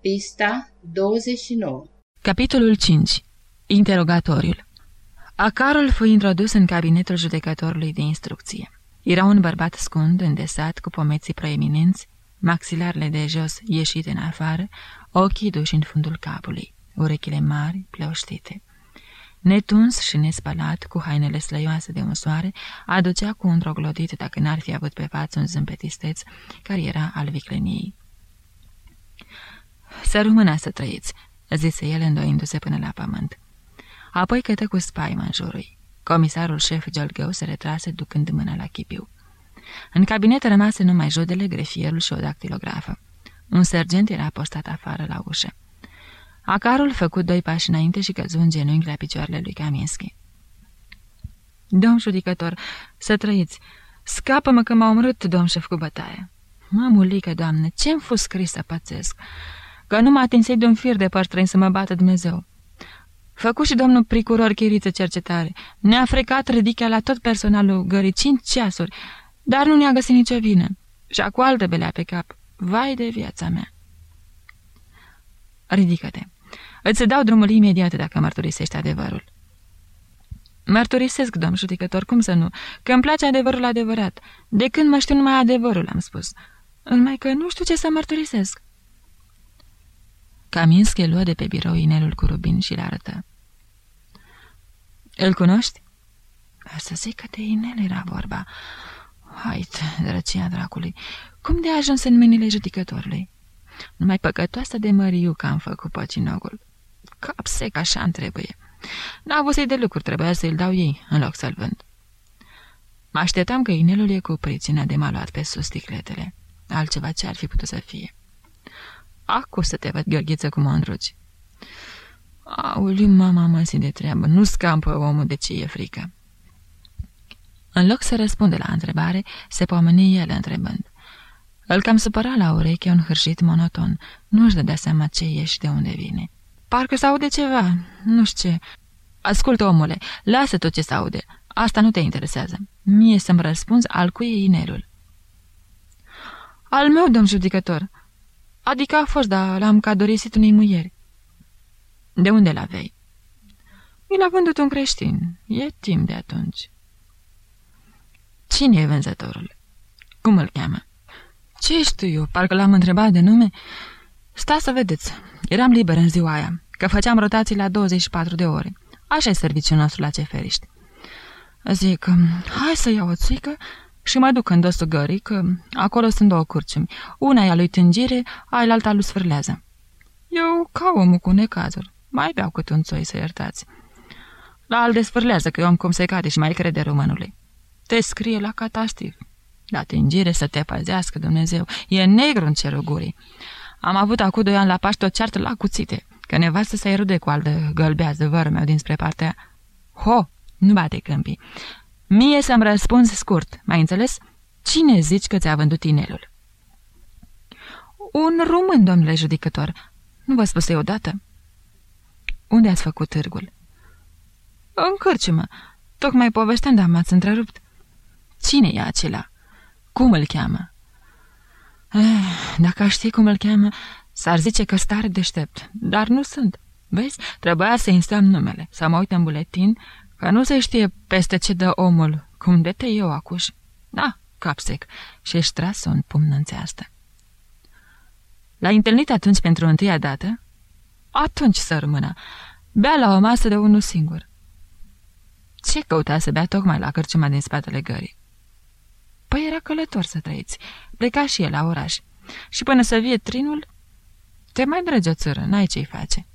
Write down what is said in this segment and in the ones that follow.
Pista 29 Capitolul 5 Interogatoriul Acarul fu introdus în cabinetul judecătorului de instrucție. Era un bărbat scund, îndesat, cu pomeții proeminenți, maxilarele de jos ieșite în afară, ochii duși în fundul capului, urechile mari, pleoștite. Netuns și nespălat, cu hainele slăioase de un soare, aducea cu un troglodit dacă n-ar fi avut pe față un zâmbet isteț, care era al vicleniei. Să rămână să trăiți," zise el îndoindu-se până la pământ. Apoi cătă cu spaima în jurul. Comisarul șef Gelgău se retrase ducând mâna la chipiu. În cabinet rămase numai jodele, grefierul și o dactilografă. Un sergent era postat afară la ușă. Acarul făcut doi pași înainte și căzu în genunchi la picioarele lui Kaminski. Domn judecător, să trăiți! Scapă-mă că m-a omorât, domn șef cu bătaie. Mamulică, doamne, ce-mi fost scris să pățesc? Că nu mă atinsei de un fir de păstrăin să mă bată Dumnezeu. Făcu și domnul procuror chiriță cercetare. Ne-a frecat ridica la tot personalul gării cinci ceasuri, dar nu ne-a găsit nicio vină. Și cu altă belea pe cap. Vai de viața mea! Ridică-te. Îți dau drumul imediat dacă mărturisești adevărul. Mărturisesc, domn judecător, cum să nu? Că îmi place adevărul adevărat. De când mă știu numai adevărul, am spus. Numai că nu știu ce să mărturisesc. Kaminski luă de pe birou inelul cu rubin și le arătă. Îl cunoști? Să zic că de inel era vorba. Hait, drăcia dracului, cum de a ajuns în mâinile judecătorului? Numai păcătoasă de măriu că am făcut păcinogul. Cap sec, așa îmi trebuie. N-a avut să-i de lucruri, trebuia să-i dau ei, în loc să-l vând. Mă așteptam că inelul e cu prițina de m-a luat pe sus sticletele. Altceva ce ar fi putut să fie. Acu să te văd, Gheorghiță, cum o îndrugi. Auli, mama mă de treabă, nu scampă omul de ce e frică. În loc să răspunde la întrebare, se pomeni el întrebând. Îl cam supăra la ureche un hârșit monoton. Nu-și dădea seama ce e și de unde vine. Parcă s-aude ceva, nu știu ce. Ascultă, omule, lasă tot ce s-aude. Asta nu te interesează. Mie să-mi răspunzi al cui e inelul. Al meu, domn judecător. Adică a fost, dar l-am cadorisit unei muieri. De unde l-avei? Mi l-a vândut un creștin. E timp de atunci. Cine e vânzătorul? Cum îl cheamă? Ce știu eu? Parcă l-am întrebat de nume. Sta să vedeți. Eram liber în ziua aia, că făceam rotații la 24 de ore. Așa e serviciul nostru la Ceferiști. Zic, hai să iau o țuică și mă duc în dosul gării, că acolo sunt două curciumi. Una e a lui tângire, alta lui sfârlează. Eu, ca omul cu necazuri, mai beau cât un țoi să iertați. La al desfârlează că eu am cum să-i cade și mai crede românului. Te scrie la catastiv. La tingire să te păzească Dumnezeu. E negru în cerul gurii. Am avut acum doi ani la Paște o ceartă la cuțite, că nevastă să-i rude cu aldă gălbează vărul meu dinspre partea... Ho! Nu bate câmpii. Mie să-mi răspunzi scurt, mai înțeles? Cine zici că ți-a vândut inelul? Un român, domnule judecător. Nu vă spuse odată? Unde ați făcut târgul? În cârciumă. Tocmai povesteam, dar m-ați întrerupt. Cine e acela? Cum îl cheamă? Eh, dacă aș ști cum îl cheamă, s-ar zice că stare deștept, dar nu sunt. Vezi, trebuia să instam numele, să mă uit în buletin, că nu se știe peste ce dă omul, cum de te eu acuș. Da, capsec, și-și tras un pumn în țeastă. L-ai întâlnit atunci pentru întâia dată? Atunci să rămână. Bea la o masă de unul singur. Ce căuta să bea tocmai la cărciuma din spatele gării? Păi era călător să trăiți. Pleca și el la oraș. Și până să vie trinul, te mai drăgi o țără, n-ai ce-i face.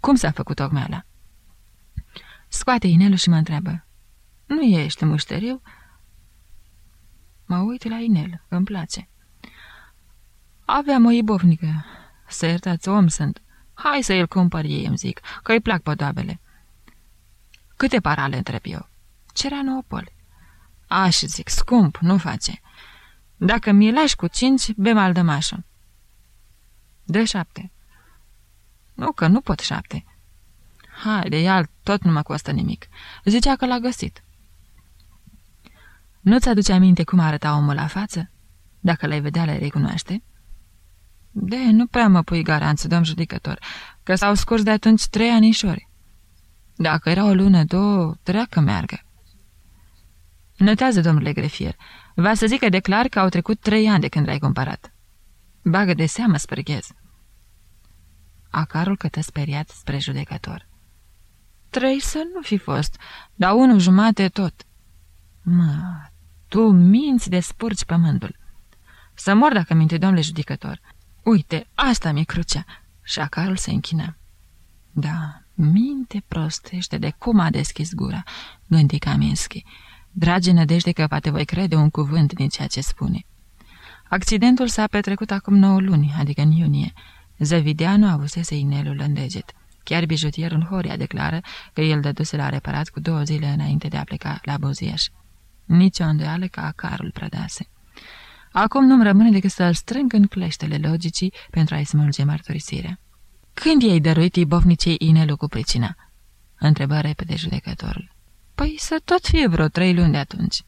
Cum s-a făcut ocmeala? Scoate inelul și mă întreabă. Nu ești mușteriu? Mă uit la inel, îmi place. Aveam o ibovnică. Să iertați, om sunt. Hai să îl cumpăr ei, îmi zic, că îi plac podoabele. Câte parale întreb eu? Cerea nouă poli. Aș, zic, scump, nu face. Dacă mi lași cu cinci, bem al dămașă. De șapte. Nu, că nu pot șapte. Haide, ia tot nu mă costă nimic. Zicea că l-a găsit. Nu-ți aduce aminte cum arăta omul la față? Dacă l-ai vedea, l-ai recunoaște? De, nu prea mă pui garanță, domn judecător, că s-au scurs de atunci trei anișori. Dacă era o lună, două, treacă meargă. Notează, domnule grefier, va să zic că declar că au trecut trei ani de când l-ai cumpărat. Bagă de seamă, spărghez. Acarul cătă speriat spre judecător. Trei să nu fi fost, dar unul jumate tot. Mă, tu minți de spurci pământul. Să mor dacă minte, domnule judecător. Uite, asta mi-e crucea. Și acarul se închină. Da, minte prostește de cum a deschis gura, gândi Kaminski. Dragi nădejde că poate voi crede un cuvânt din ceea ce spune. Accidentul s-a petrecut acum 9 luni, adică în iunie. Zăvideanu avusese inelul în deget. Chiar bijutierul Horia declară că el dăduse la reparat cu două zile înainte de a pleca la Buziaș. Nici o îndoială că acarul prădase. Acum nu-mi rămâne decât să-l strâng în cleștele logicii pentru a-i smulge mărturisirea. Când i-ai dăruit ibovnicei inelul cu pricina?" întrebă repede judecătorul. Păi să tot fie vreo trei luni de atunci."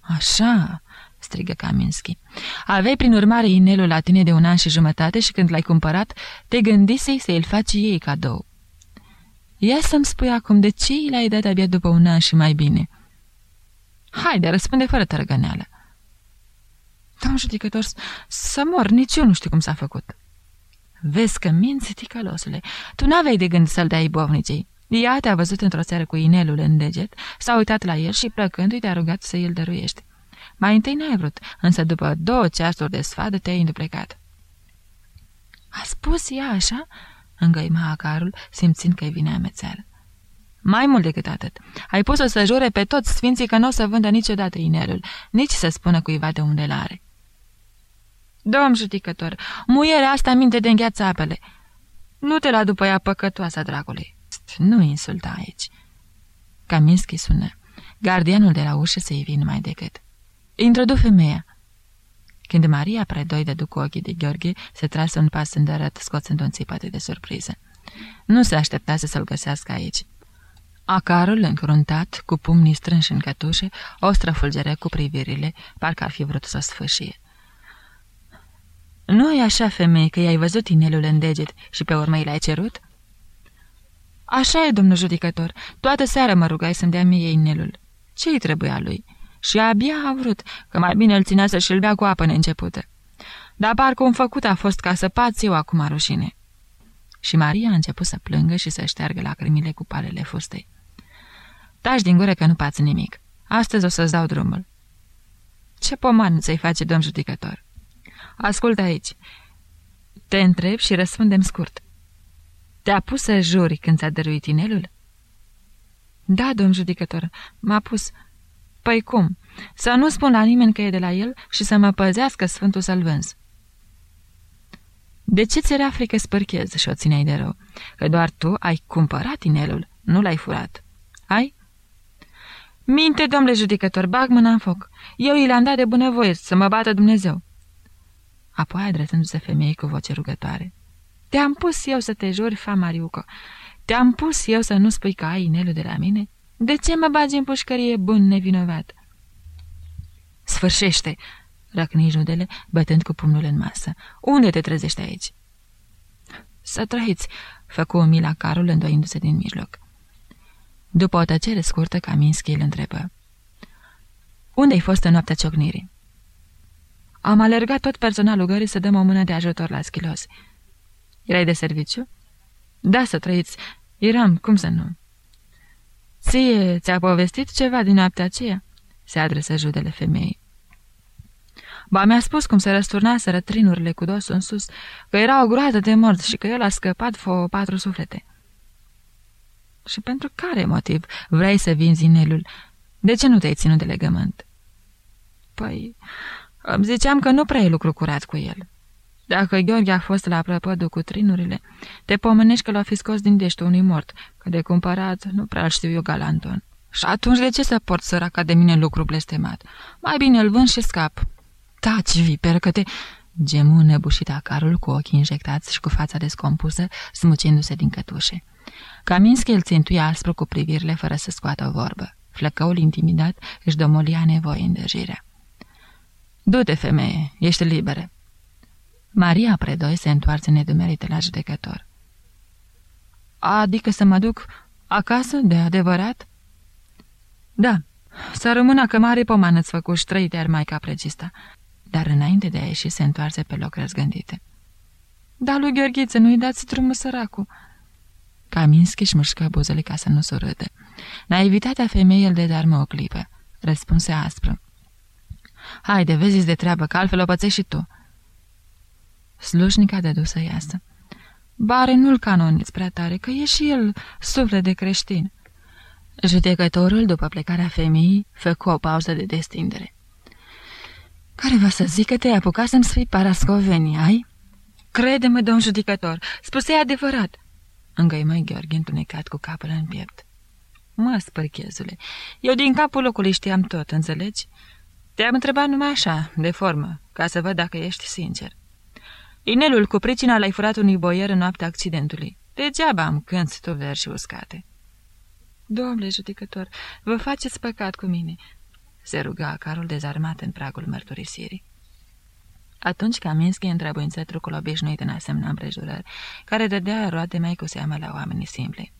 Așa," strigă Kaminski. Aveai prin urmare inelul la tine de un an și jumătate și când l-ai cumpărat, te gândisei să îl faci ei cadou. Ia să-mi spui acum de ce l-ai dat abia după un an și mai bine." Haide, răspunde fără tărgăneală. Domn judecător, să mor, nici eu nu știu cum s-a făcut. Vezi că minți, ticălosule, tu n-aveai de gând să-l dai bovnicei. Ea te-a văzut într-o seară cu inelul în deget, s-a uitat la el și plăcându-i te-a rugat să îl dăruiești. Mai întâi n-ai vrut, însă după două ceasuri de sfadă te-ai înduplecat. A spus ea așa?" îngăima acarul, simțind că-i vine amețeală. Mai mult decât atât, ai pus-o să jure pe toți sfinții că nu o să vândă niciodată inelul, nici să spună cuiva de unde l-are. Domn judecător, muierea asta minte de îngheață apele. Nu te la după ea păcătoasa, dragului. Nu insulta aici. Kaminski sună. Gardianul de la ușă se ivi numai decât. Introdu femeia. Când Maria predoi de cu ochii de Gheorghe, se trase un pas îndărăt, scoțând un țipăt de surpriză. Nu se așteptase să-l găsească aici. Acarul, încruntat, cu pumnii strânși în cătușe, o străfulgere cu privirile, parcă ar fi vrut să o sfâșie. Nu e așa, femeie, că i-ai văzut inelul în deget și pe urmă i l-ai cerut?" Așa e, domnul judecător. Toată seara mă rugai să-mi dea mie inelul. Ce-i trebuia lui?" Și abia a vrut, că mai bine îl ținea să-și-l bea cu apă neîncepută. Dar parcă un făcut a fost ca să pați eu acum rușine." Și Maria a început să plângă și să șteargă lacrimile cu palele fustei. Taci din gură că nu pați nimic. Astăzi o să-ți dau drumul." Ce poman ți-ai face, domn judecător?" Ascultă aici. Te întreb și răspundem scurt. Te-a pus să juri când ți-a dăruit inelul?" Da, domn judecător, m-a pus." Păi cum? Să nu spun la nimeni că e de la el și să mă păzească Sfântul să-l vânz." De ce ți-era frică spărchez și o țineai de rău? Că doar tu ai cumpărat inelul, nu l-ai furat. Ai? Minte, domnule judecător, bag mâna în foc. Eu i l-am dat de bunăvoie să mă bată Dumnezeu. Apoi, adresându-se femeii cu voce rugătoare. Te-am pus eu să te juri, fa Mariuco. Te-am pus eu să nu spui că ai inelul de la mine? De ce mă bagi în pușcărie bun nevinovat? Sfârșește, răcni judele, bătând cu pumnul în masă. Unde te trezești aici? Să trăiți, făcu o mila carul îndoindu-se din mijloc. După o tăcere scurtă, Kaminski îl întrebă. Unde ai fost în noaptea ciocnirii? Am alergat tot personalul gării să dăm o mână de ajutor la schilos. Erai de serviciu? Da, să trăiți. Eram, cum să nu? Ție ți-a povestit ceva din noaptea aceea? Se adresă judele femeii. Ba, mi-a spus cum se răsturnaseră trinurile cu dosul în sus, că era o groază de morți și că el a scăpat fă patru suflete. Și pentru care motiv vrei să vinzi inelul? De ce nu te-ai ținut de legământ? Păi, îmi ziceam că nu prea e lucru curat cu el. Dacă Gheorghe a fost la prăpădul cu trinurile, te pomenești că l-a fi scos din deștul unui mort, că de cumpărat nu prea știu eu galanton. Și atunci de ce să port săraca de mine lucru blestemat? Mai bine îl vând și scap. Taci, viper, că te... Gemu nebușit acarul cu ochii injectați și cu fața descompusă, smucindu-se din cătușe. Kaminski îl țintuia aspru cu privirile fără să scoată o vorbă. Flăcăul intimidat își domolia nevoie îndrăjirea. Du-te, femeie, ești liberă. Maria Predoi se întoarce nedumerite la judecător. Adică să mă duc acasă, de adevărat? Da, să rămână că mare pomană-ți făcuși ștrei de Maica Pregista, dar înainte de a ieși se întoarce pe loc răzgândite. Da, lui Gheorghiță, nu-i dați drumul săracul. Kaminski își mușcă buzele ca să nu surâde. Naivitatea femeii îl de darmă o clipă. Răspunse aspru. Haide, vezi de treabă, că altfel o pățești și tu. Slujnica dădu să iasă. Bare nu-l canoniți prea tare, că e și el suflet de creștin. Judecătorul, după plecarea femeii, făcu o pauză de destindere. Care va să zică te-ai apucat să-mi spui parascovenii, ai? Crede-mă, domn judecător, spuse adevărat. Îngăimă Gheorghe întunecat cu capul în piept. Mă, spărchezule, eu din capul locului știam tot, înțelegi? Te-am întrebat numai așa, de formă, ca să văd dacă ești sincer. Inelul cu pricina l-ai furat unui boier în noaptea accidentului. Degeaba am cânți tu verși uscate. Domnule judecător, vă faceți păcat cu mine, se ruga carul dezarmat în pragul mărturisirii. Atunci Kaminski întrebuință trucul obișnuit în asemenea împrejurări, care dădea roade mai cu seamă la oamenii simpli.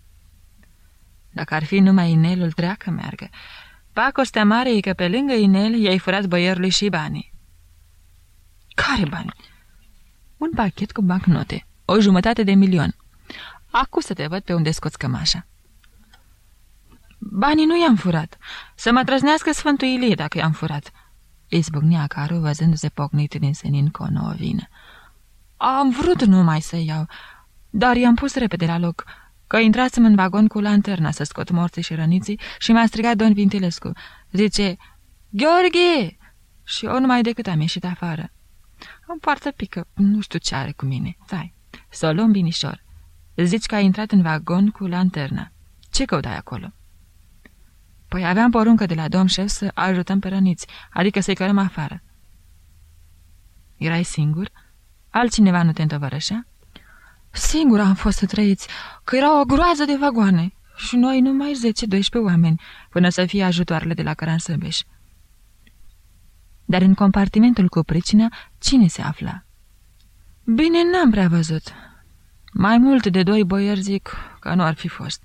Dacă ar fi numai inelul, treacă meargă. Pacostea mare e că pe lângă inel i-ai furat băierului și banii. Care bani? Un pachet cu bancnote, o jumătate de milion. Acum să te văd pe unde scoți cămașa. Banii nu i-am furat. Să mă trăznească Sfântul Ilie dacă i-am furat. Izbucnea Caru văzându-se pocnit din senin cu o nouă vină. Am vrut numai să iau, dar i-am pus repede la loc, că intrasem în vagon cu lanterna să scot morții și răniții și m-a strigat Don Vintilescu. Zice, Gheorghe! Și eu numai decât am ieșit afară. Am poartă pică, nu știu ce are cu mine. Stai, să o luăm binișor. Zici că ai intrat în vagon cu lanterna. Ce căutai acolo?" Păi aveam poruncă de la domn șef să ajutăm pe răniți, adică să-i cărăm afară. Erai singur? Altcineva nu te întovărășea? Singur am fost să trăiți, că era o groază de vagoane și noi numai 10-12 oameni, până să fie ajutoarele de la Căransăbeș. Dar în compartimentul cu pricina, cine se afla? Bine, n-am prea văzut. Mai mult de doi boieri zic că nu ar fi fost.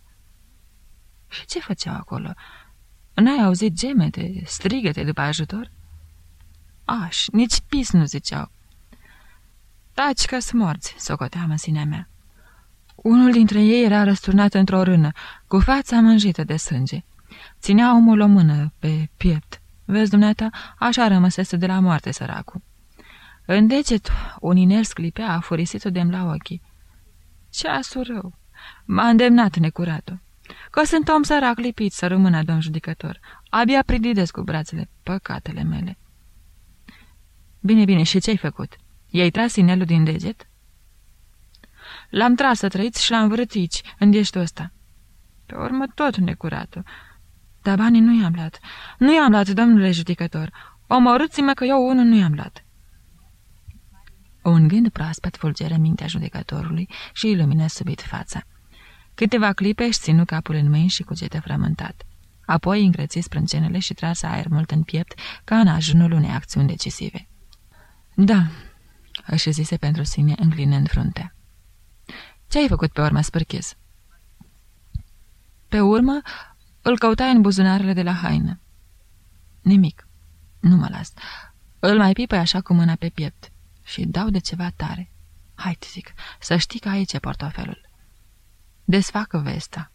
Și ce făceau acolo? N-ai auzit gemete, strigăte după ajutor? Aș, nici pis nu ziceau. Taci că morți, socoteam în sinea mea. Unul dintre ei era răsturnat într-o rână, cu fața mânjită de sânge. Ținea omul o mână pe piept. Vezi, dumneata, așa rămăsese de la moarte săracul. În deget, un inel sclipea, a furisit-o de la ochii. Ceasul rău! M-a îndemnat necuratul. Că sunt om sărac lipit să rămână, domn judecător. Abia prididesc cu brațele, păcatele mele. Bine, bine, și ce-ai făcut? I-ai tras inelul din deget? L-am tras să trăiți și l-am vârât în deștul ăsta. Pe urmă tot necuratul. Dar banii nu i-am luat. Nu i-am luat, domnule judecător. Omorâți-mă că eu unul nu i-am luat. Un gând proaspăt fulgeră mintea judecătorului și ilumină subit fața. Câteva clipe își ținu capul în mâini și cugete frământat. Apoi încreți sprâncenele și trase aer mult în piept, ca în ajunul unei acțiuni decisive. Da, își zise pentru sine, înclinând fruntea. Ce ai făcut pe urmă, spârchiz? Pe urmă, îl căutai în buzunarele de la haină. Nimic. Nu mă las. Îl mai pipă așa cu mâna pe piept și dau de ceva tare. Hai, zic, să știi că aici e portofelul. Desfacă vesta.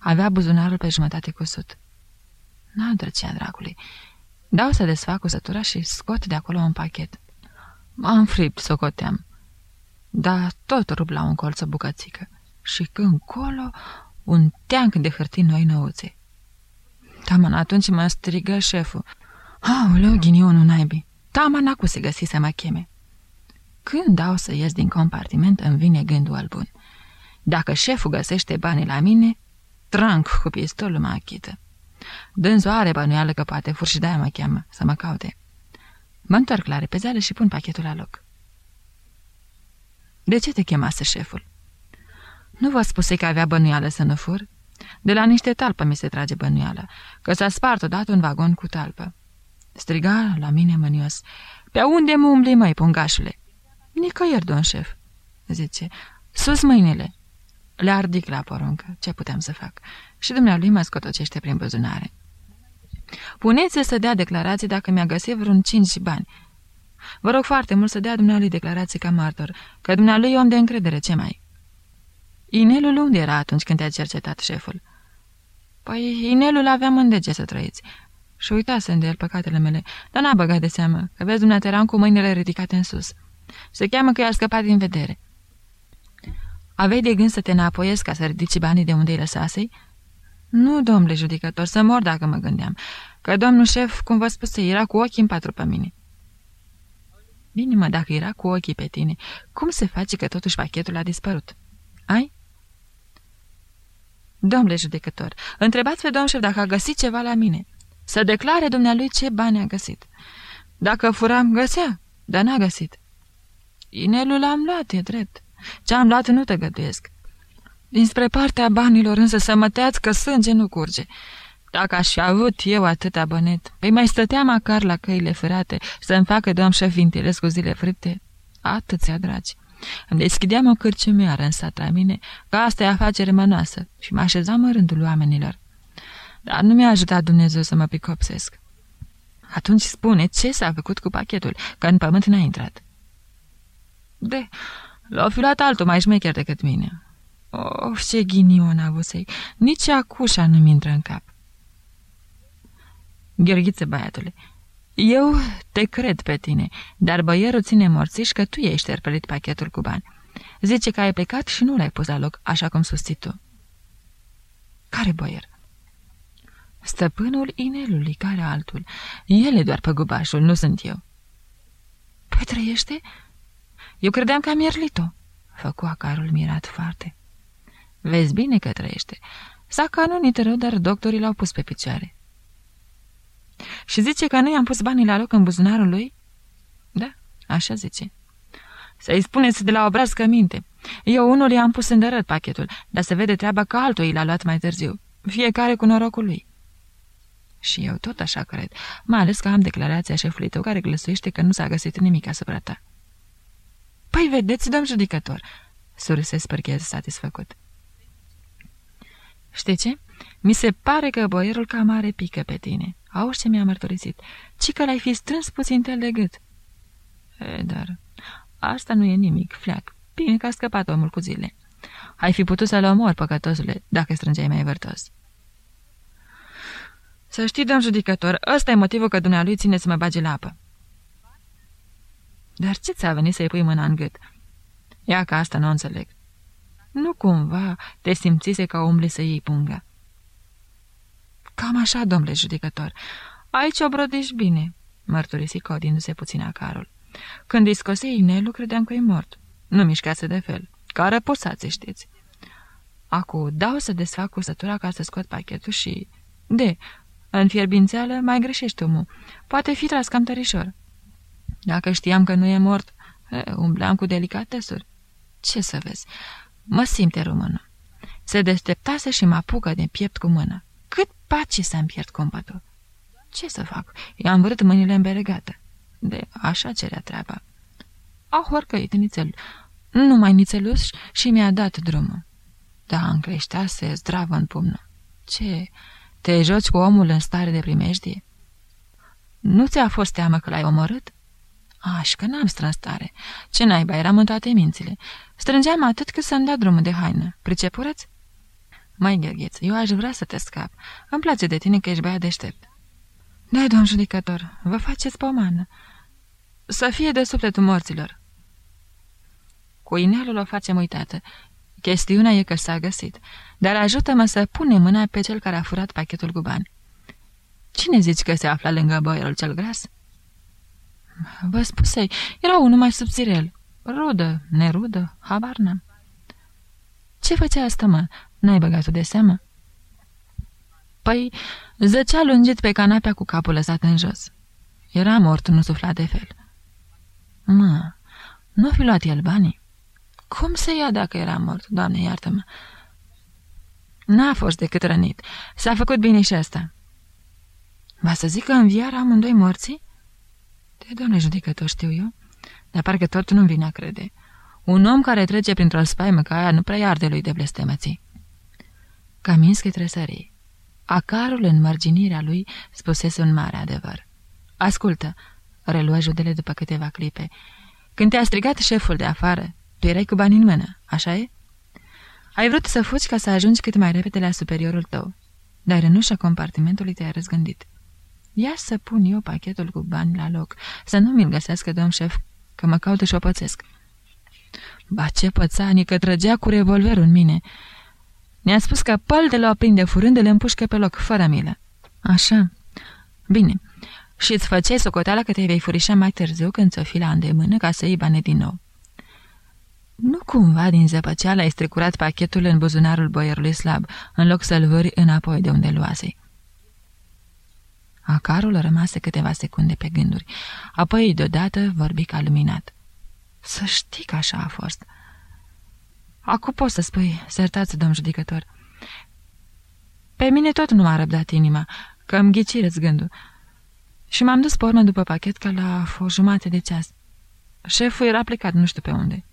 Avea buzunarul pe jumătate cusut. N-am drăcea dracului. Dau să desfac cusătura și scot de acolo un pachet. M-am fript, socoteam. Dar tot rup la un colț o bucățică. Și când colo, un teanc de hârtii noi năuțe. Taman, atunci mă strigă șeful. Aoleu, ghinionul naibii. Taman acu se găsi să mă cheme. Când dau să ies din compartiment, îmi vine gândul al bun. Dacă șeful găsește banii la mine, tranc cu pistolul mă achită. Dânsul are bănuială că poate fur și de-aia mă cheamă să mă caute. Mă întorc la repezeală și pun pachetul la loc. De ce te chemase șeful? Nu vă spuse că avea bănuială să nu fur? De la niște talpă mi se trage bănuială, că s-a spart odată un vagon cu talpă. Striga la mine mânios. Pe unde mă umbli, măi, pungașule? Nicăieri, domn șef, zice. Sus mâinile. Le ardic la poruncă. Ce puteam să fac? Și dumnealui mă scotocește prin buzunare. Puneți să dea declarații dacă mi-a găsit vreun cinci bani. Vă rog foarte mult să dea dumnealui declarații ca martor, că dumnealui e om de încredere, ce mai? Inelul unde era atunci când te-a cercetat șeful? Păi, inelul aveam în dege să trăiți. Și uitasem de el păcatele mele, dar n-a băgat de seamă, că vezi dumneata eram cu mâinile ridicate în sus. Se cheamă că i-a scăpat din vedere. Aveai de gând să te înapoiezi ca să ridici banii de unde îi lăsasei? Nu, domnule judecător, să mor dacă mă gândeam, că domnul șef, cum vă spuse, era cu ochii în patru pe mine. Bine, mă, dacă era cu ochii pe tine, cum se face că totuși pachetul a dispărut? Ai? Domnule judecător, întrebați pe domnul șef dacă a găsit ceva la mine. Să declare dumnealui ce bani a găsit. Dacă furam, găsea, dar n-a găsit. Inelul l-am luat, e drept. Ce am luat nu te găduiesc. Dinspre partea banilor însă să mă teați că sânge nu curge. Dacă aș fi avut eu atâta bănet, păi mai stăteam acar la căile ferate să-mi facă domn șef cu zile fripte. Atâția dragi. Îmi deschideam o cârciumiară în sat la mine, că asta e afacere mănoasă și mă așezam în rândul oamenilor. Dar nu mi-a ajutat Dumnezeu să mă picopsesc. Atunci spune ce s-a făcut cu pachetul, că în pământ n-a intrat. De, l-a fi luat altul mai șmecher decât mine. Of, ce ghinion avusei! Nici acușa nu-mi intră în cap. Gheorghiță, băiatule, eu te cred pe tine, dar băierul ține morțiș că tu ești șterpelit pachetul cu bani. Zice că ai plecat și nu l-ai pus la loc, așa cum susții tu. Care băier? Stăpânul inelului, care altul. El e doar păgubașul, nu sunt eu. Păi trăiește? Eu credeam că am ierlit-o, făcu acarul mirat foarte. Vezi bine că trăiește. S-a canonit rău, dar doctorii l-au pus pe picioare. Și zice că nu i-am pus banii la loc în buzunarul lui? Da, așa zice. Să-i spuneți de la obraz că minte. Eu unul i-am pus în dărăt pachetul, dar se vede treaba că altul i l-a luat mai târziu. Fiecare cu norocul lui. Și eu tot așa cred, mai ales că am declarația șefului tău care glăsuiește că nu s-a găsit nimic asupra ta. Păi vedeți, domn judecător, surse spărchez satisfăcut. Știi ce? Mi se pare că boierul cam are pică pe tine. Auzi ce mi-a mărturisit. Ci că l-ai fi strâns puțin tel de gât. E, dar asta nu e nimic, fleac. Bine că a scăpat omul cu zile. Ai fi putut să-l omori, păcătosule, dacă strângeai mai vârtos. Să știi, domn judecător, ăsta e motivul că dumnealui ține să mă bage la apă. Dar ce ți-a venit să-i pui mâna în gât? Ia că asta nu înțeleg. Nu cumva te simțise ca umbli să iei punga. Cam așa, domnule judecător. Aici o brodești bine, mărturisi codindu-se puțin acarul. Când îi scose inelul, credeam că e mort. Nu mișcase de fel. Ca răposați, știți. Acu dau să desfac cusătura ca să scot pachetul și... De, în fierbințeală mai greșești omul. Poate fi tras cam tărișor. Dacă știam că nu e mort, umbleam cu delicatesuri. Ce să vezi? Mă simte română. Se deșteptase și mă apucă de piept cu mână. Cât pace să-mi pierd compătul. Ce să fac? I-am vrut mâinile îmbelegate. De așa cerea treaba. A horcăit nițel, numai nițelus și mi-a dat drumul. Da, încreștease zdravă în pumnă. Ce? Te joci cu omul în stare de primejdie? Nu ți-a fost teamă că l-ai omorât? Aș, că n-am strâns tare. Ce naiba, eram în toate mințile. Strângeam atât cât să-mi dea drumul de haină. Pricepurăți? Mai ghergheț, eu aș vrea să te scap. Îmi place de tine că ești băiat deștept. Da, domn judecător, vă faceți pomană. Să fie de sufletul morților. Cu inelul o facem uitată. Chestiunea e că s-a găsit, dar ajută-mă să punem mâna pe cel care a furat pachetul cu bani. Cine zici că se afla lângă boierul cel gras? Vă spusei, era unul mai subțirel. Rudă, nerudă, habar n-am. Ce făcea asta, mă? N-ai băgat-o de seamă? Păi, zăcea lungit pe canapea cu capul lăsat în jos. Era mort, nu sufla de fel. Mă, nu fi luat el banii? Cum se ia dacă era mort, doamne, iartă-mă? N-a fost decât rănit. S-a făcut bine și asta. Va să zic că înviară amândoi morții? De doamne judecător știu eu. Dar parcă tot nu-mi vine a crede. Un om care trece printr-o spaimă ca aia nu prea arde lui de blestemății. Kaminski tresării. Acarul în marginirea lui spusese un mare adevăr. Ascultă, reluă judele după câteva clipe. Când te-a strigat șeful de afară, tu erai cu bani în mână, așa e? Ai vrut să fugi ca să ajungi cât mai repede la superiorul tău, dar în ușa compartimentului te-ai răzgândit. Ia să pun eu pachetul cu bani la loc, să nu mi-l găsească domn șef, că mă caută și o pățesc. Ba ce pățanii, că trăgea cu revolverul în mine. Ne-a spus că păltele o aprinde furând, le împușcă pe loc, fără milă. Așa. Bine. Și îți făceai socoteala că te vei furișa mai târziu când ți-o fi la îndemână ca să iei bani din nou. Nu cumva din zăpăceală ai strecurat pachetul în buzunarul boierului slab, în loc să-l vâri înapoi de unde luase. Acarul rămase câteva secunde pe gânduri, apoi deodată vorbi ca luminat. Să știi că așa a fost. Acum poți să spui, sertați, domn judecător. Pe mine tot nu m-a răbdat inima, că îmi ghicireți gândul. Și m-am dus pe urmă după pachet ca la o jumate de ceas. Șeful era plecat nu știu pe unde.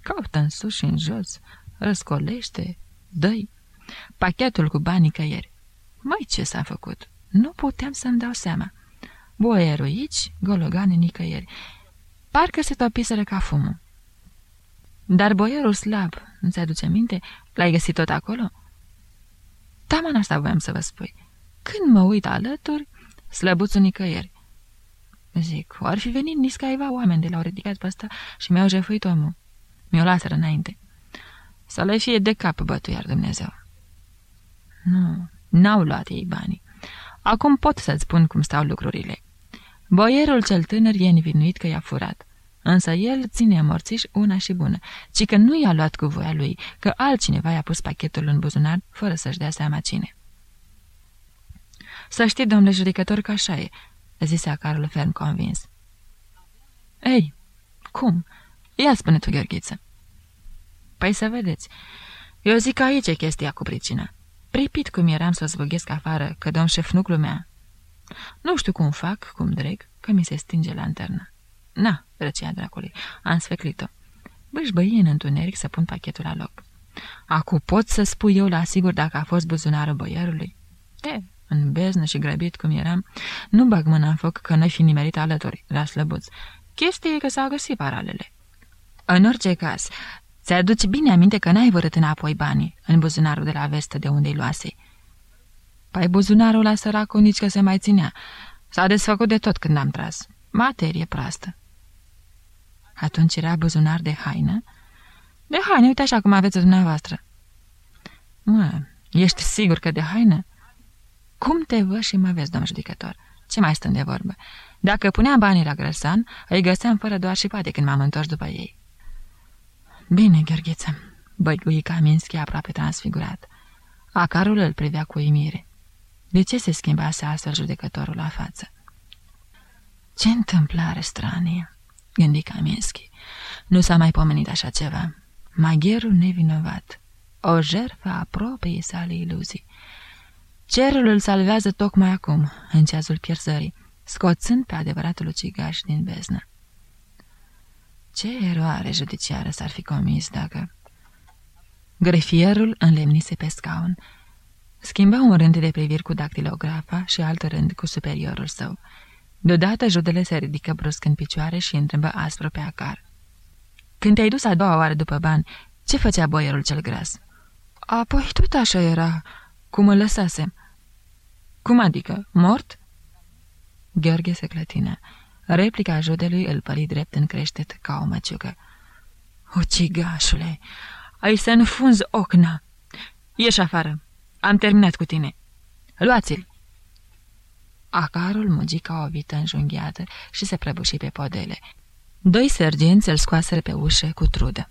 Caută în sus și în jos, răscolește, dă Pachetul cu banii căieri. Măi, ce s-a făcut? Nu puteam să-mi dau seama. Boierul aici, gologane nicăieri. Parcă se topiseră ca fumul. Dar boierul slab, nu-ți aduce minte? L-ai găsit tot acolo? Taman asta voiam să vă spui. Când mă uit alături, slăbuțul nicăieri. Zic, ar fi venit niscaiva oameni de l-au ridicat pe ăsta și mi-au jefuit omul. Mi-o laseră înainte. Să le fie de cap bătuiar Dumnezeu. Nu, n-au luat ei banii. Acum pot să-ți spun cum stau lucrurile. Boierul cel tânăr e învinuit că i-a furat. Însă el ține morțiș una și bună, ci că nu i-a luat cu voia lui, că altcineva i-a pus pachetul în buzunar fără să-și dea seama cine. Să știi, domnule judecător, că așa e, zise Carol ferm convins. Ei, cum? Ia spune tu, Gheorghiță. Păi să vedeți. Eu zic că aici e chestia cu pricina. Pripit cum eram să o zvăghesc afară, că domn șef nu glumea. Nu știu cum fac, cum dreg, că mi se stinge lanterna. Na, răcea dracului, am sfeclit-o. Băși în întuneric să pun pachetul la loc. Acu pot să spui eu la sigur dacă a fost buzunarul boierului? E, în beznă și grăbit cum eram, nu bag mâna în foc că n-ai fi nimerit alături, la slăbuț. Chestia e că s-au găsit paralele. În orice caz, ți-aduci bine aminte că n-ai vărât înapoi banii în buzunarul de la vestă de unde-i luase. Păi buzunarul la săracul nici că se mai ținea. S-a desfăcut de tot când am tras. Materie proastă. Atunci era buzunar de haină? De haină, uite așa cum aveți dumneavoastră. Mă, ești sigur că de haină? Cum te văd și mă vezi, domn judecător? Ce mai stăm de vorbă? Dacă puneam banii la grăsan, îi găseam fără doar și poate când m-am întors după ei. Bine, Gheorgheță, băigui Kaminski aproape transfigurat. Acarul îl privea cu uimire. De ce se schimbase astfel judecătorul la față? Ce întâmplare stranie, gândi Kaminski. Nu s-a mai pomenit așa ceva. Magherul nevinovat. O jertfă a propriei sale iluzii. Cerul îl salvează tocmai acum, în ceazul pierzării, scoțând pe adevăratul ucigaș din beznă. Ce eroare judiciară s-ar fi comis dacă... Grefierul înlemnise pe scaun. Schimba un rând de priviri cu dactilografa și alt rând cu superiorul său. Deodată judele se ridică brusc în picioare și întrebă aspru pe acar. Când te-ai dus a doua oară după bani, ce făcea boierul cel gras?" Apoi tot așa era, cum îl lăsasem." Cum adică? Mort?" Gheorghe se clătină. Replica judelui îl pări drept în creștet ca o măciucă. Ucigașule, ai să înfunzi ocna. Ieși afară. Am terminat cu tine. Luați-l. Acarul mugi ca o vită înjunghiată și se prăbuși pe podele. Doi sergenți îl scoaseră pe ușă cu trudă.